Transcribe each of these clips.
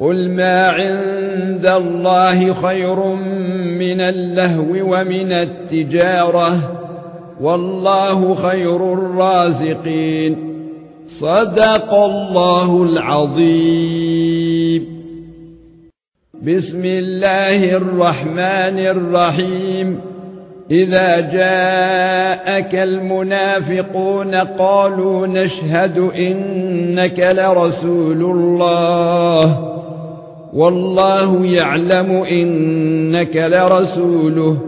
قل ما عند الله خير من اللهو ومن التجاره والله خير الرازقين. صدق الله العظيم. بسم الله الرحمن الرحيم. اذا جاءك المنافقون قالوا نشهد انك لرسول الله والله يعلم إنك لرسوله.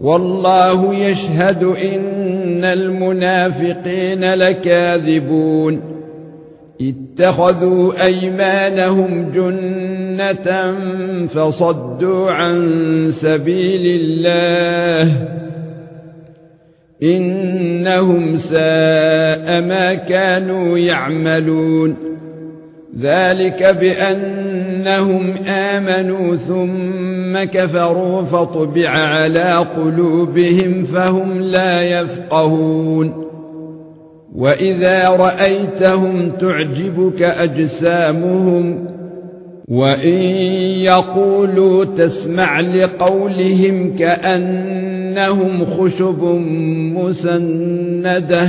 والله يشهد إن المنافقين لكاذبون. اتخذوا أيمانهم جنة فصدوا عن سبيل الله. إنهم ساء ما كانوا يعملون. ذلك بأنهم آمنوا ثم كفروا فطبع على قلوبهم فهم لا يفقهون. وإذا رأيتهم تعجبك أجسامهم وإن يقولوا تسمع لقولهم كأنهم خشب مسندة